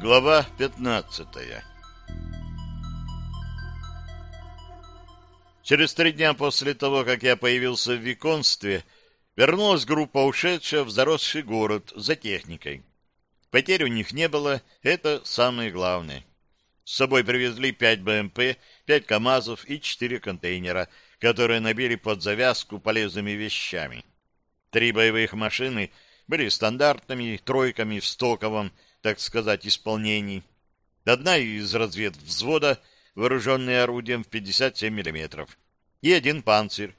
Глава 15 Через три дня после того, как я появился в Виконстве, вернулась группа, ушедшая в заросший город за техникой. Потерь у них не было, это самое главное. С собой привезли пять БМП, пять КАМАЗов и четыре контейнера, которые набили под завязку полезными вещами. Три боевых машины были стандартными тройками в стоковом, так сказать, исполнении. Одна из разведвзвода, вооруженная орудием в 57 мм, и один панцирь.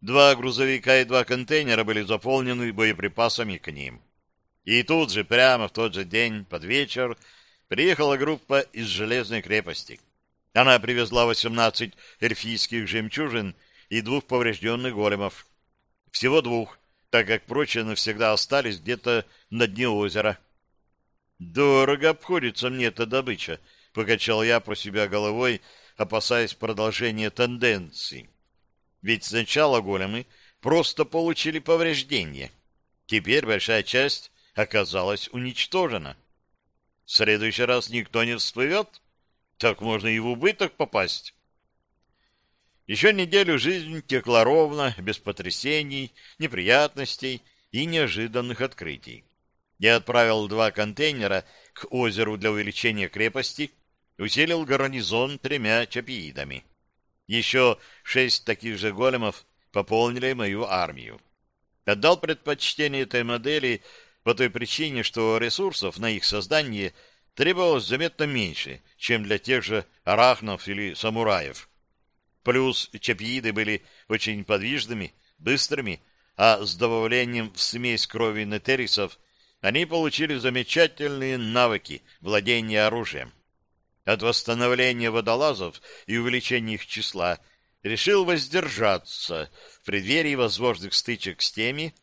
Два грузовика и два контейнера были заполнены боеприпасами к ним. И тут же, прямо в тот же день, под вечер, приехала группа из Железной крепости. Она привезла 18 эльфийских жемчужин и двух поврежденных големов. Всего двух, так как прочие навсегда остались где-то на дне озера. «Дорого обходится мне эта добыча», — покачал я про себя головой, опасаясь продолжения тенденции. Ведь сначала големы просто получили повреждения. Теперь большая часть оказалась уничтожена. В следующий раз никто не всплывет? Так можно и в убыток попасть. Еще неделю жизнь текла ровно, без потрясений, неприятностей и неожиданных открытий. Я отправил два контейнера к озеру для увеличения крепости, усилил гарнизон тремя чапиидами. Еще шесть таких же големов пополнили мою армию. Отдал предпочтение этой модели по той причине, что ресурсов на их создание требовалось заметно меньше, чем для тех же арахнов или самураев. Плюс чапииды были очень подвижными, быстрыми, а с добавлением в смесь крови нетерисов они получили замечательные навыки владения оружием. От восстановления водолазов и увеличения их числа решил воздержаться в преддверии возможных стычек с теми,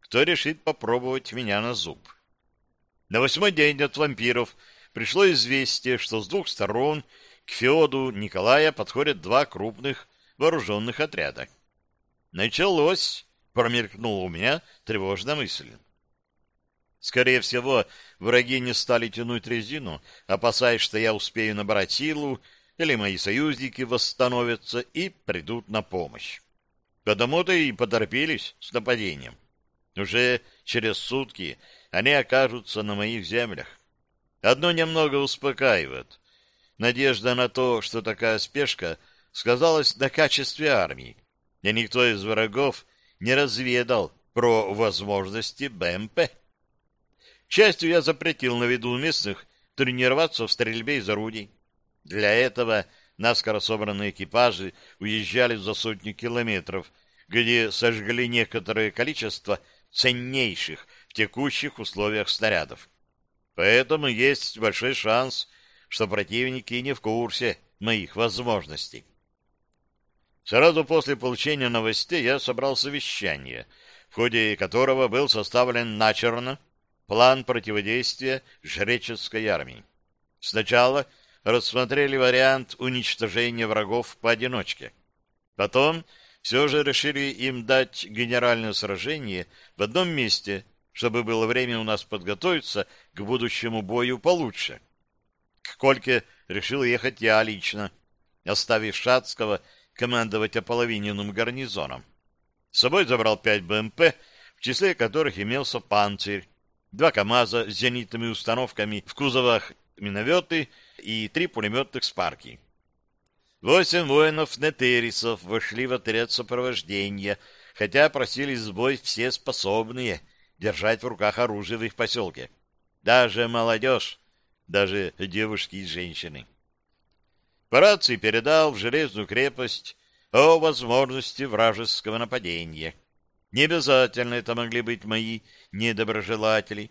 кто решит попробовать меня на зуб. На восьмой день от вампиров пришло известие, что с двух сторон к Феоду Николая подходят два крупных вооруженных отряда. «Началось!» — промелькнула у меня тревожная мысль. Скорее всего, враги не стали тянуть резину, опасаясь, что я успею набрать силу, или мои союзники восстановятся и придут на помощь. Потому-то и поторопились с нападением. Уже через сутки они окажутся на моих землях. Одно немного успокаивает. Надежда на то, что такая спешка сказалась на качестве армии, и никто из врагов не разведал про возможности БМП. К счастью, я запретил на виду местных тренироваться в стрельбе из орудий. Для этого наскоро собранные экипажи уезжали за сотни километров, где сожгли некоторое количество ценнейших в текущих условиях снарядов. Поэтому есть большой шанс, что противники не в курсе моих возможностей. Сразу после получения новостей я собрал совещание, в ходе которого был составлен начерно план противодействия жреческой армии. Сначала рассмотрели вариант уничтожения врагов поодиночке. Потом все же решили им дать генеральное сражение в одном месте, чтобы было время у нас подготовиться к будущему бою получше. К Кольке решил ехать я лично, оставив Шацкого командовать ополовиненным гарнизоном. С собой забрал пять БМП, в числе которых имелся панцирь, два КАМАЗа с зенитными установками в кузовах минометы и три пулеметных спарки. Восемь воинов-нетерисов вошли в отряд сопровождения, хотя просили сбой все способные держать в руках оружие в их поселке. Даже молодежь, даже девушки и женщины. По рации передал в железную крепость о возможности вражеского нападения. Не обязательно это могли быть мои недоброжелатели.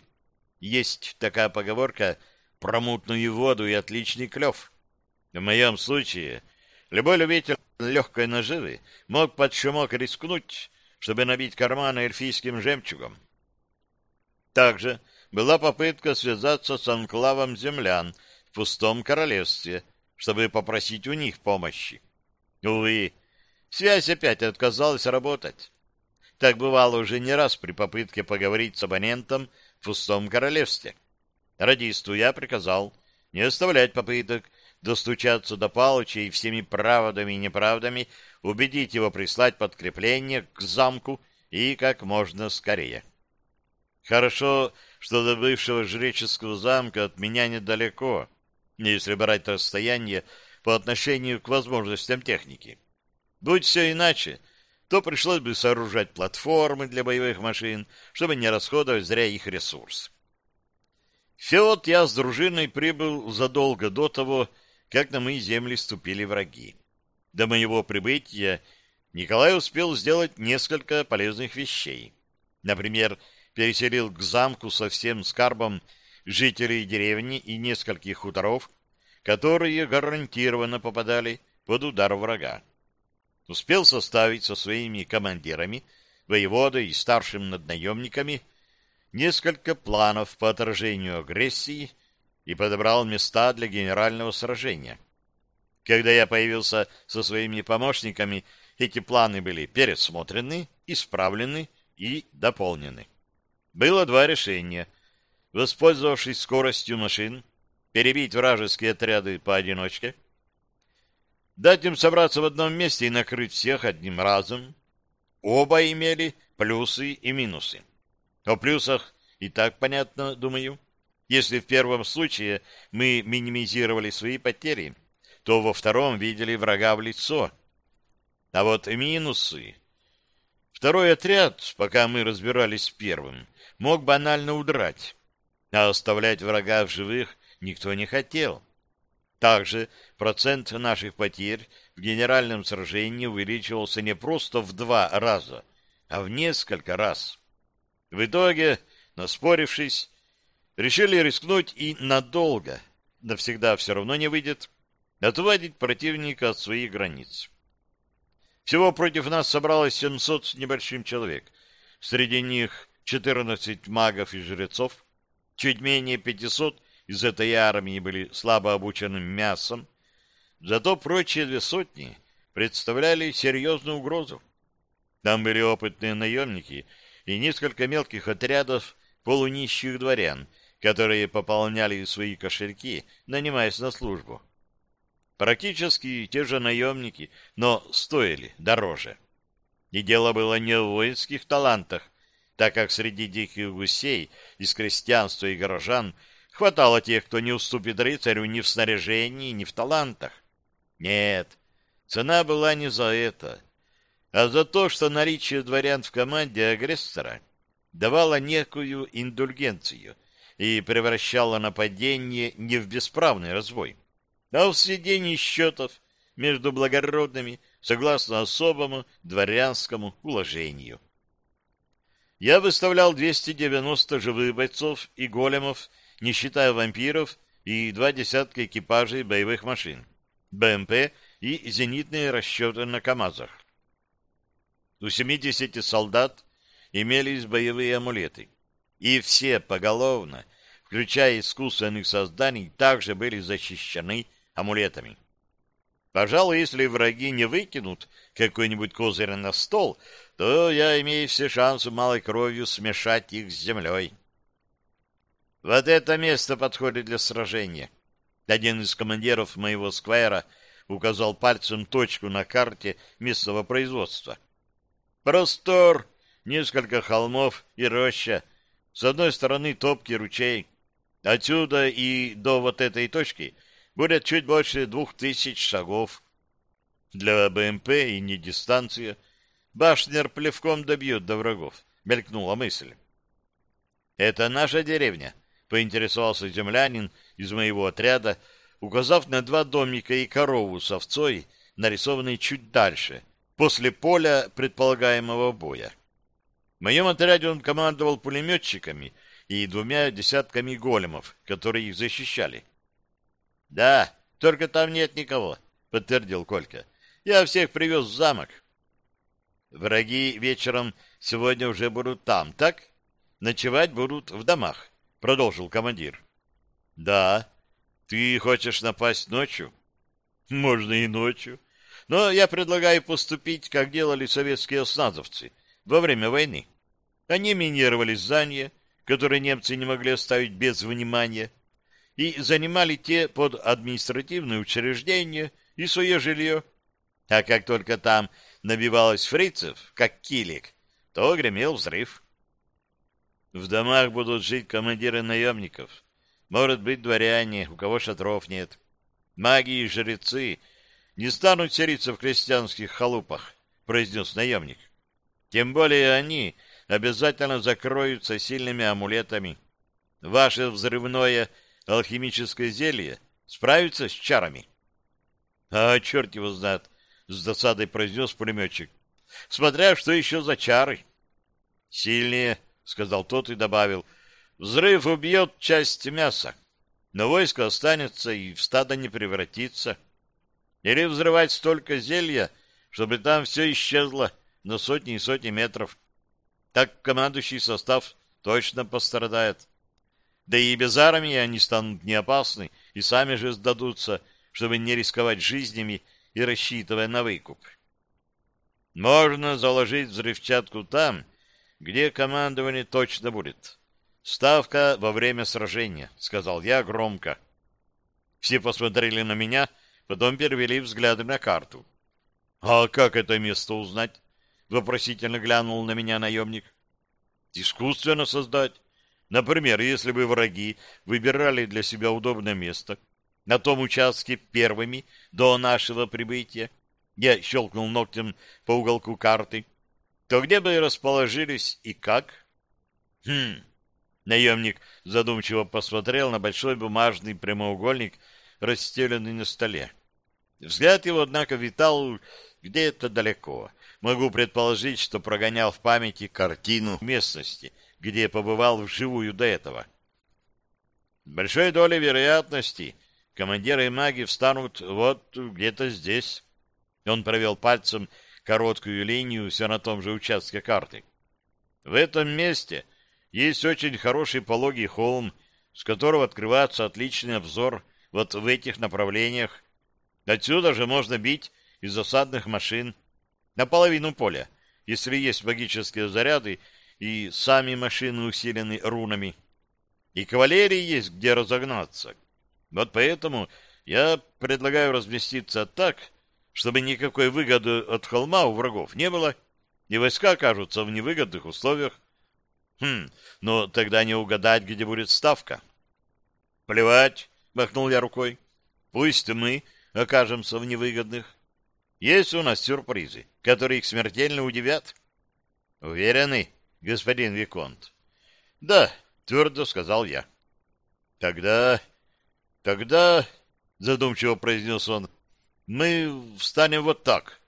Есть такая поговорка про мутную воду и отличный клев. В моем случае Любой любитель легкой наживы мог под шумок рискнуть, чтобы набить карманы эльфийским жемчугом. Также была попытка связаться с анклавом землян в пустом королевстве, чтобы попросить у них помощи. Увы, связь опять отказалась работать. Так бывало уже не раз при попытке поговорить с абонентом в пустом королевстве. Радисту я приказал не оставлять попыток достучаться до Палыча и всеми правдами и неправдами убедить его прислать подкрепление к замку и как можно скорее. Хорошо, что до бывшего жреческого замка от меня недалеко, если брать расстояние по отношению к возможностям техники. Будь все иначе, то пришлось бы сооружать платформы для боевых машин, чтобы не расходовать зря их ресурс. Феод я с дружиной прибыл задолго до того, как на мои земли ступили враги. До моего прибытия Николай успел сделать несколько полезных вещей. Например, переселил к замку со всем скарбом жителей деревни и нескольких хуторов, которые гарантированно попадали под удар врага. Успел составить со своими командирами, воеводой и старшим над наемниками несколько планов по отражению агрессии и подобрал места для генерального сражения. Когда я появился со своими помощниками, эти планы были пересмотрены, исправлены и дополнены. Было два решения. Воспользовавшись скоростью машин, перебить вражеские отряды поодиночке, дать им собраться в одном месте и накрыть всех одним разом. Оба имели плюсы и минусы. О плюсах и так понятно, думаю. Если в первом случае мы минимизировали свои потери, то во втором видели врага в лицо. А вот минусы... Второй отряд, пока мы разбирались с первым, мог банально удрать, а оставлять врага в живых никто не хотел. Также процент наших потерь в генеральном сражении увеличивался не просто в два раза, а в несколько раз. В итоге, наспорившись, решили рискнуть и надолго, навсегда все равно не выйдет, отводить противника от своих границ. Всего против нас собралось 700 с небольшим человек. Среди них 14 магов и жрецов, чуть менее 500 из этой армии были слабо обученным мясом, зато прочие две сотни представляли серьезную угрозу. Там были опытные наемники и несколько мелких отрядов полунищих дворян, которые пополняли свои кошельки, нанимаясь на службу. Практически те же наемники, но стоили дороже. И дело было не в воинских талантах, так как среди диких гусей из крестьянства и горожан хватало тех, кто не уступит рыцарю ни в снаряжении, ни в талантах. Нет, цена была не за это, а за то, что наличие дворян в команде агрессора давало некую индульгенцию — и превращала нападение не в бесправный разбой, а в сведение счетов между благородными согласно особому дворянскому уложению. Я выставлял 290 живых бойцов и големов, не считая вампиров, и два десятка экипажей боевых машин, БМП и зенитные расчеты на КАМАЗах. У 70 солдат имелись боевые амулеты и все поголовно, включая искусственных созданий, также были защищены амулетами. Пожалуй, если враги не выкинут какой-нибудь козырь на стол, то я имею все шансы малой кровью смешать их с землей. Вот это место подходит для сражения. Один из командиров моего сквера указал пальцем точку на карте местного производства. Простор, несколько холмов и роща — с одной стороны топкий ручей. Отсюда и до вот этой точки будет чуть больше двух тысяч шагов. Для БМП и не дистанция. Башнер плевком добьет до врагов, мелькнула мысль. «Это наша деревня», — поинтересовался землянин из моего отряда, указав на два домика и корову с овцой, нарисованные чуть дальше, после поля предполагаемого боя. В моем отряде он командовал пулеметчиками и двумя десятками големов, которые их защищали. — Да, только там нет никого, — подтвердил Колька. — Я всех привез в замок. — Враги вечером сегодня уже будут там, так? Ночевать будут в домах, — продолжил командир. — Да. Ты хочешь напасть ночью? — Можно и ночью. Но я предлагаю поступить, как делали советские осназовцы — во время войны. Они минировали здания, которые немцы не могли оставить без внимания, и занимали те под административные учреждения и свое жилье. А как только там набивалось фрицев, как килик, то гремел взрыв. В домах будут жить командиры наемников. Может быть, дворяне, у кого шатров нет. Маги и жрецы не станут селиться в крестьянских халупах, произнес наемник. Тем более они обязательно закроются сильными амулетами. Ваше взрывное алхимическое зелье справится с чарами? — А черт его знает, — с досадой произнес пулеметчик. — Смотря что еще за чары. — Сильнее, — сказал тот и добавил. — Взрыв убьет часть мяса, но войско останется и в стадо не превратится. Или взрывать столько зелья, чтобы там все исчезло на сотни и сотни метров. Так командующий состав точно пострадает. Да и без армии они станут не опасны и сами же сдадутся, чтобы не рисковать жизнями и рассчитывая на выкуп. Можно заложить взрывчатку там, где командование точно будет. Ставка во время сражения, сказал я громко. Все посмотрели на меня, потом перевели взгляды на карту. А как это место узнать? Вопросительно глянул на меня наемник. Искусственно создать. Например, если бы враги выбирали для себя удобное место на том участке первыми до нашего прибытия, я щелкнул ногтем по уголку карты, то где бы расположились и как? Хм. Наемник задумчиво посмотрел на большой бумажный прямоугольник, расстеленный на столе. Взгляд его, однако, витал где-то далеко. Могу предположить, что прогонял в памяти картину местности — где побывал вживую до этого. Большой долей вероятности командиры и маги встанут вот где-то здесь. Он провел пальцем короткую линию все на том же участке карты. В этом месте есть очень хороший пологий холм, с которого открывается отличный обзор вот в этих направлениях. Отсюда же можно бить из засадных машин на половину поля, если есть магические заряды и сами машины усилены рунами. И кавалерии есть где разогнаться. Вот поэтому я предлагаю разместиться так, чтобы никакой выгоды от холма у врагов не было, и войска окажутся в невыгодных условиях. Хм, но тогда не угадать, где будет ставка. Плевать, махнул я рукой. Пусть мы окажемся в невыгодных. Есть у нас сюрпризы, которые их смертельно удивят. Уверены? господин Виконт? — Да, — твердо сказал я. — Тогда... тогда... — задумчиво произнес он. — Мы встанем вот так.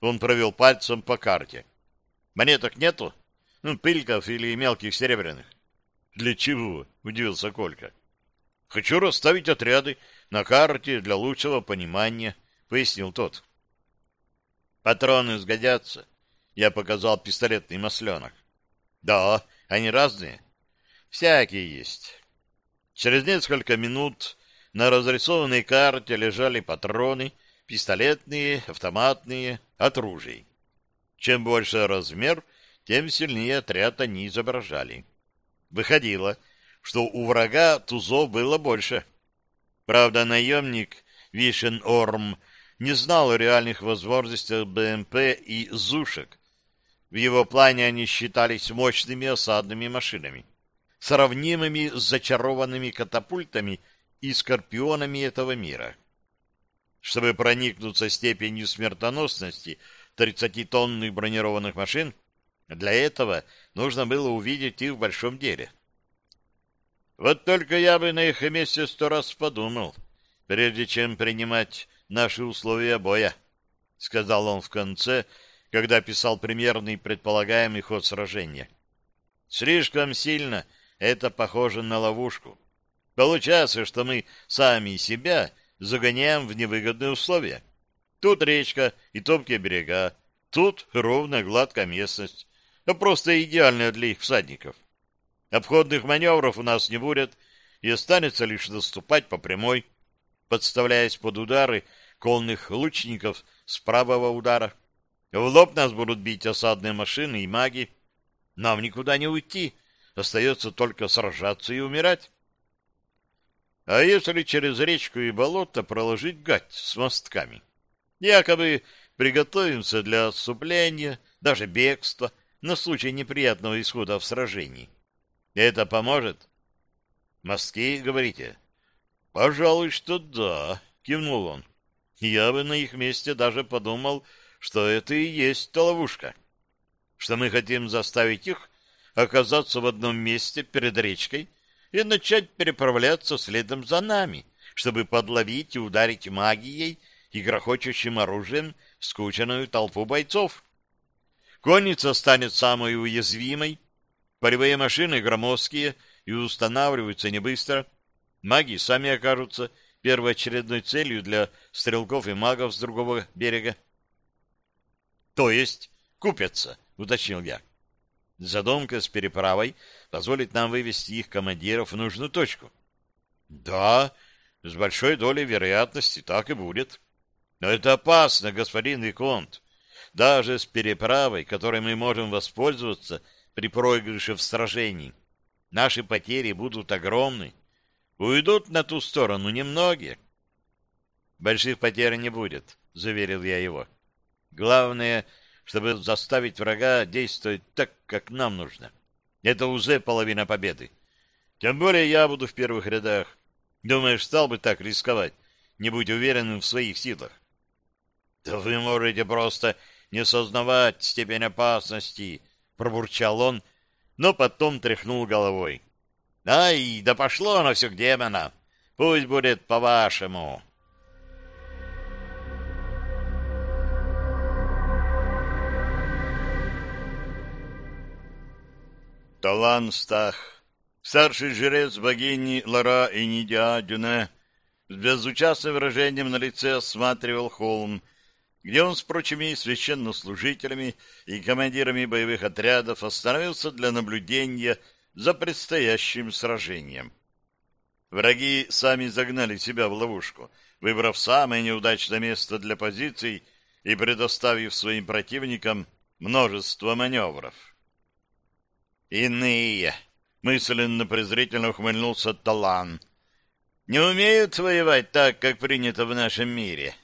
Он провел пальцем по карте. — Монеток нету? Ну, пыльков или мелких серебряных? — Для чего? — удивился Колька. — Хочу расставить отряды на карте для лучшего понимания, — пояснил тот. — Патроны сгодятся. Я показал пистолетный масленок. Да, они разные. Всякие есть. Через несколько минут на разрисованной карте лежали патроны, пистолетные, автоматные, от ружей. Чем больше размер, тем сильнее отряд они изображали. Выходило, что у врага тузов было больше. Правда, наемник Вишен Орм не знал о реальных возможностях БМП и ЗУшек, в его плане они считались мощными осадными машинами, сравнимыми с зачарованными катапультами и скорпионами этого мира. Чтобы проникнуться степенью смертоносности 30-тонных бронированных машин, для этого нужно было увидеть их в большом деле. Вот только я бы на их месте сто раз подумал, прежде чем принимать наши условия боя, — сказал он в конце, — когда писал примерный предполагаемый ход сражения. Слишком сильно это похоже на ловушку. Получается, что мы сами себя загоняем в невыгодные условия. Тут речка и топкие берега, тут ровная гладкая местность, а просто идеальная для их всадников. Обходных маневров у нас не будет, и останется лишь наступать по прямой, подставляясь под удары конных лучников с правого удара. В лоб нас будут бить осадные машины и маги. Нам никуда не уйти. Остается только сражаться и умирать. А если через речку и болото проложить гать с мостками? Якобы приготовимся для отступления, даже бегства, на случай неприятного исхода в сражении. Это поможет? Мостки, говорите? Пожалуй, что да, кивнул он. Я бы на их месте даже подумал, что это и есть та ловушка. Что мы хотим заставить их оказаться в одном месте перед речкой и начать переправляться следом за нами, чтобы подловить и ударить магией и грохочущим оружием скученную толпу бойцов. Конница станет самой уязвимой, полевые машины громоздкие и устанавливаются не быстро, маги сами окажутся первоочередной целью для стрелков и магов с другого берега. То есть купятся, уточнил я. Задумка с переправой позволит нам вывести их командиров в нужную точку. Да, с большой долей вероятности так и будет. Но это опасно, господин Виконт. Даже с переправой, которой мы можем воспользоваться при проигрыше в сражении, наши потери будут огромны. Уйдут на ту сторону немногие. Больших потерь не будет, заверил я его. Главное, чтобы заставить врага действовать так, как нам нужно. Это уже половина победы. Тем более я буду в первых рядах. Думаешь, стал бы так рисковать, не будь уверенным в своих силах? Да вы можете просто не сознавать степень опасности, пробурчал он, но потом тряхнул головой. Ай, да пошло оно все к демонам. Пусть будет по-вашему. Талан Стах, старший жрец богини Лара и Нидиа Дюне, с безучастным выражением на лице осматривал холм, где он с прочими священнослужителями и командирами боевых отрядов остановился для наблюдения за предстоящим сражением. Враги сами загнали себя в ловушку, выбрав самое неудачное место для позиций и предоставив своим противникам множество маневров. Иные. Мысленно презрительно ухмыльнулся Талан. Не умеют воевать так, как принято в нашем мире.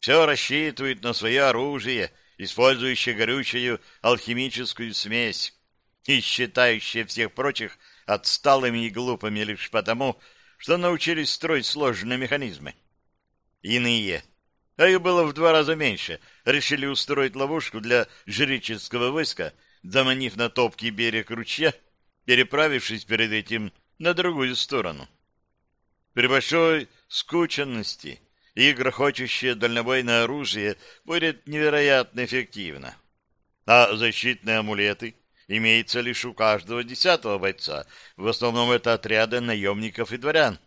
Все рассчитывают на свое оружие, использующее горючую алхимическую смесь, и считающие всех прочих отсталыми и глупыми лишь потому, что научились строить сложные механизмы. Иные, а их было в два раза меньше, решили устроить ловушку для жреческого войска — заманив на топкий берег ручья, переправившись перед этим на другую сторону. При большой скученности и грохочущее дальнобойное оружие будет невероятно эффективно. А защитные амулеты имеются лишь у каждого десятого бойца, в основном это отряды наемников и дворян.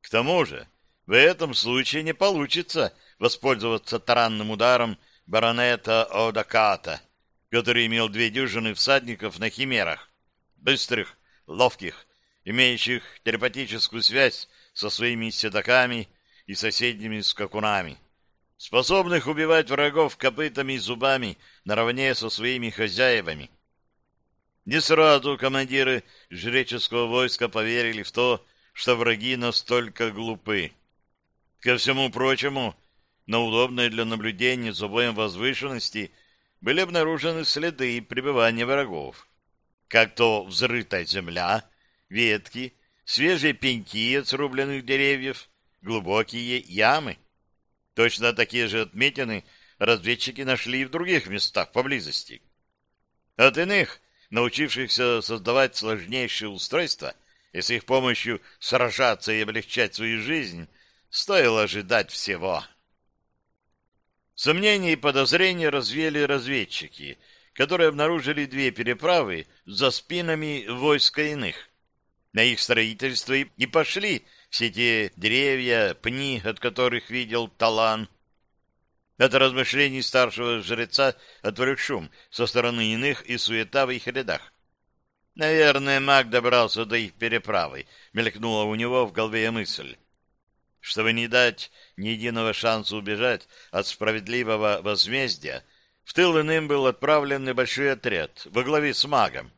К тому же, в этом случае не получится воспользоваться таранным ударом баронета Одаката, который имел две дюжины всадников на химерах, быстрых, ловких, имеющих телепатическую связь со своими седоками и соседними скакунами, способных убивать врагов копытами и зубами наравне со своими хозяевами. Не сразу командиры жреческого войска поверили в то, что враги настолько глупы. Ко всему прочему, на удобной для наблюдения за боем возвышенности – были обнаружены следы пребывания врагов. Как то взрытая земля, ветки, свежие пеньки от срубленных деревьев, глубокие ямы. Точно такие же отметины разведчики нашли и в других местах поблизости. От иных, научившихся создавать сложнейшие устройства и с их помощью сражаться и облегчать свою жизнь, стоило ожидать всего. Сомнения и подозрения развели разведчики, которые обнаружили две переправы за спинами войска иных. На их строительство и пошли все те деревья, пни, от которых видел Талан. От размышлений старшего жреца отвлек шум со стороны иных и суета в их рядах. Наверное, маг добрался до их переправы, мелькнула у него в голове мысль. Чтобы не дать ни единого шанса убежать от справедливого возмездия, в тыл иным был отправлен небольшой отряд во главе с магом.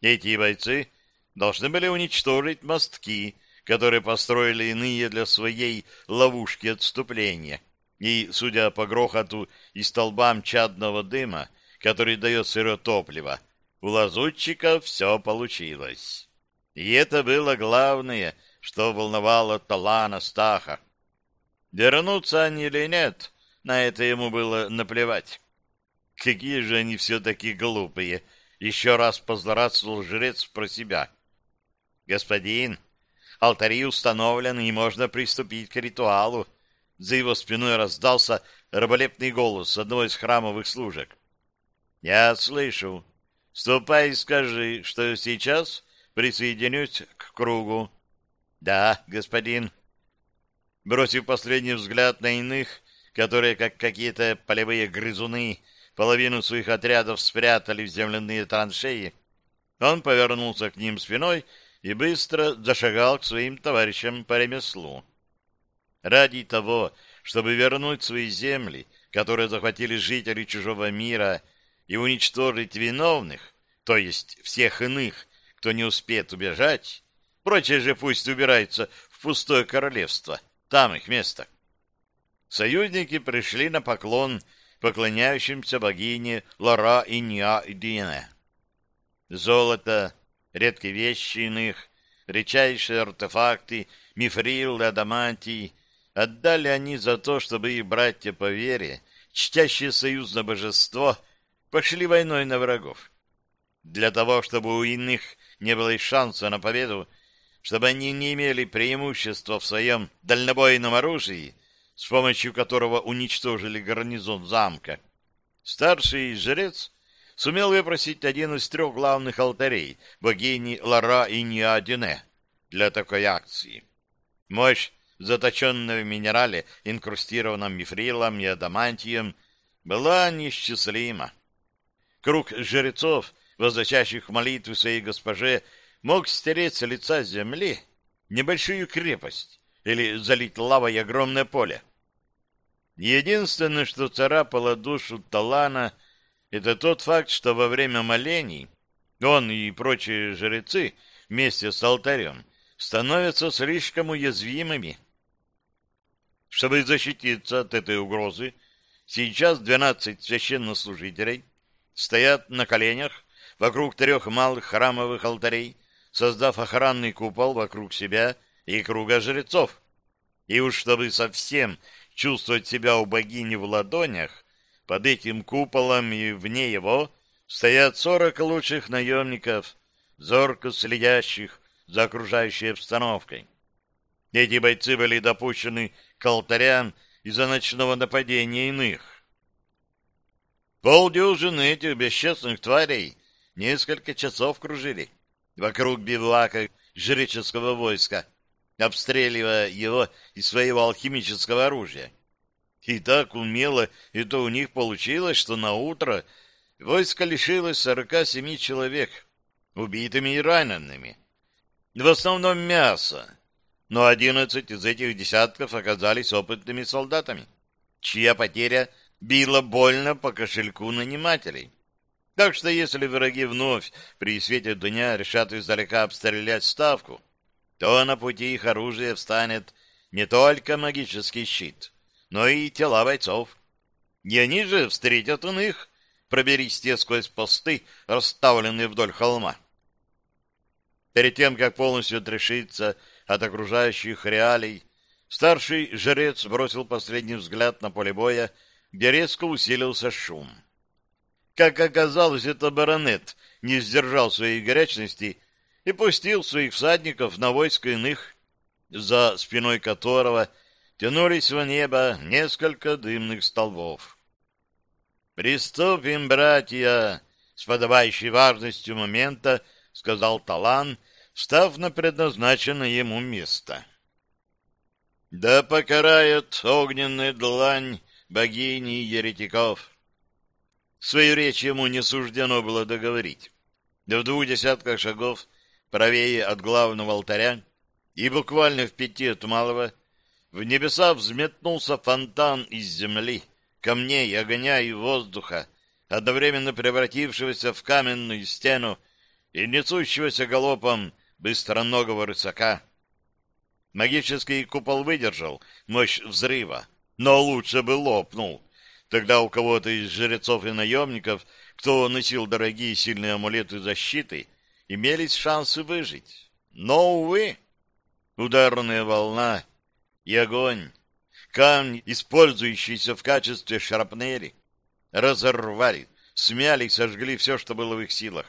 Эти бойцы должны были уничтожить мостки, которые построили иные для своей ловушки отступления. И, судя по грохоту и столбам чадного дыма, который дает сырое топливо, у лазутчиков все получилось. И это было главное, что волновало Талана Стаха. Вернутся они или нет, на это ему было наплевать. Какие же они все-таки глупые! Еще раз позлорадствовал жрец про себя. Господин, алтари установлены, и можно приступить к ритуалу. За его спиной раздался раболепный голос одного из храмовых служек. Я слышу. Ступай и скажи, что сейчас присоединюсь к кругу. Да, господин. Бросив последний взгляд на иных, которые, как какие-то полевые грызуны, половину своих отрядов спрятали в земляные траншеи, он повернулся к ним спиной и быстро зашагал к своим товарищам по ремеслу. Ради того, чтобы вернуть свои земли, которые захватили жители чужого мира, и уничтожить виновных, то есть всех иных, кто не успеет убежать, прочие же пусть убираются в пустое королевство, там их место. Союзники пришли на поклон поклоняющимся богине Лара и Ниа Дине. Золото, редкие вещи иных, редчайшие артефакты, мифрил и адамантий отдали они за то, чтобы их братья по вере, чтящие союз божество, пошли войной на врагов. Для того, чтобы у иных не было и шанса на победу, чтобы они не имели преимущества в своем дальнобойном оружии, с помощью которого уничтожили гарнизон замка, старший жрец сумел выпросить один из трех главных алтарей богини Лара и Ниадине для такой акции. Мощь, заточенная в минерале, инкрустированном мифрилом и адамантием, была неисчислима. Круг жрецов, возвращающих молитвы своей госпоже, мог стереть с лица земли небольшую крепость или залить лавой огромное поле. Единственное, что царапало душу Талана, это тот факт, что во время молений он и прочие жрецы вместе с алтарем становятся слишком уязвимыми. Чтобы защититься от этой угрозы, сейчас двенадцать священнослужителей стоят на коленях вокруг трех малых храмовых алтарей, создав охранный купол вокруг себя и круга жрецов. И уж чтобы совсем чувствовать себя у богини в ладонях, под этим куполом и вне его стоят сорок лучших наемников, зорко следящих за окружающей обстановкой. Эти бойцы были допущены к алтарям из-за ночного нападения иных. Полдюжины этих бесчестных тварей несколько часов кружили вокруг бивака жреческого войска, обстреливая его из своего алхимического оружия. И так умело это у них получилось, что на утро войско лишилось сорока семи человек, убитыми и ранеными. В основном мясо, но одиннадцать из этих десятков оказались опытными солдатами, чья потеря — било больно по кошельку нанимателей. Так что если враги вновь при свете дня решат издалека обстрелять ставку, то на пути их оружия встанет не только магический щит, но и тела бойцов. И они же встретят иных, проберись те сквозь посты, расставленные вдоль холма. Перед тем, как полностью отрешиться от окружающих реалий, старший жрец бросил последний взгляд на поле боя где резко усилился шум. Как оказалось, это баронет не сдержал своей горячности и пустил своих всадников на войско иных, за спиной которого тянулись в небо несколько дымных столбов. «Приступим, братья!» — с подобающей важностью момента сказал Талан, встав на предназначенное ему место. «Да покарает огненная длань богини еретиков. Свою речь ему не суждено было договорить. В двух десятках шагов правее от главного алтаря и буквально в пяти от малого в небеса взметнулся фонтан из земли, камней, огня и воздуха, одновременно превратившегося в каменную стену и несущегося галопом быстроногого рысака. Магический купол выдержал мощь взрыва, но лучше бы лопнул. Тогда у кого-то из жрецов и наемников, кто носил дорогие сильные амулеты защиты, имелись шансы выжить. Но, увы, ударная волна и огонь, камни, использующиеся в качестве шрапнели, разорвали, смяли и сожгли все, что было в их силах.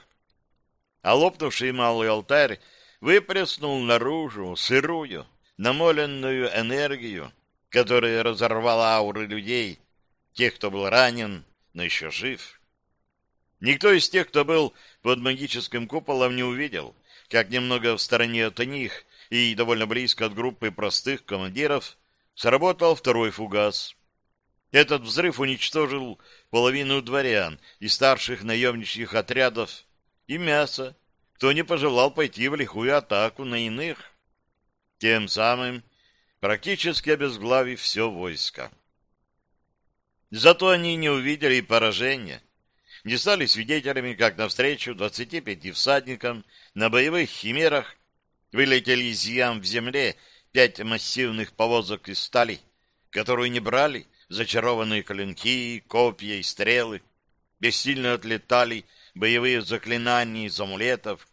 А лопнувший малый алтарь выплеснул наружу сырую, намоленную энергию, которая разорвала ауры людей, тех, кто был ранен, но еще жив. Никто из тех, кто был под магическим куполом, не увидел, как немного в стороне от них и довольно близко от группы простых командиров сработал второй фугас. Этот взрыв уничтожил половину дворян и старших наемничьих отрядов и мясо, кто не пожелал пойти в лихую атаку на иных, тем самым практически обезглавив все войско. Зато они не увидели поражения, не стали свидетелями, как навстречу 25 всадникам на боевых химерах вылетели из ям в земле пять массивных повозок из стали, которую не брали зачарованные клинки, копья и стрелы, бессильно отлетали боевые заклинания из амулетов.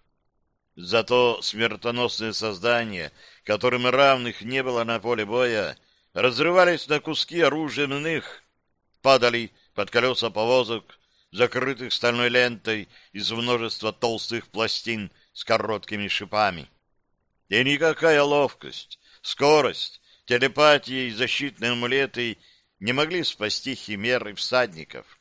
Зато смертоносные создания, которым равных не было на поле боя, разрывались на куски оружием иных, падали под колеса повозок, закрытых стальной лентой из множества толстых пластин с короткими шипами. И никакая ловкость, скорость, телепатия и защитные амулеты не могли спасти химер и всадников.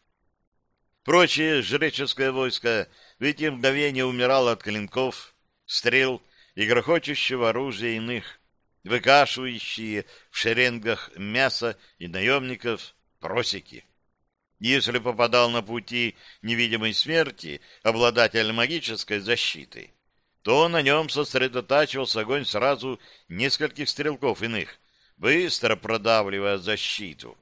Прочее жреческое войско в эти мгновения умирало от клинков, стрел и грохочущего оружия иных, выкашивающие в шеренгах мясо и наемников, просеки. Если попадал на пути невидимой смерти обладатель магической защиты, то на нем сосредотачивался огонь сразу нескольких стрелков иных, быстро продавливая защиту.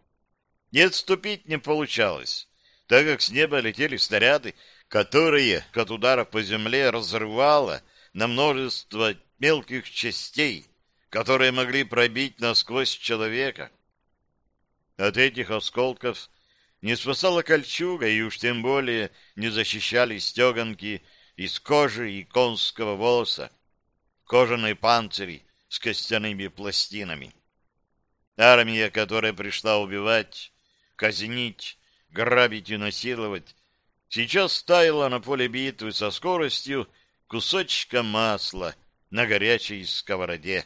Не отступить не получалось, так как с неба летели снаряды, которые от ударов по земле разрывало на множество мелких частей, которые могли пробить насквозь человека. От этих осколков не спасала кольчуга, и уж тем более не защищали стеганки из кожи и конского волоса, кожаные панцири с костяными пластинами. Армия, которая пришла убивать, казнить, грабить и насиловать, сейчас стаяла на поле битвы со скоростью кусочка масла на горячей сковороде.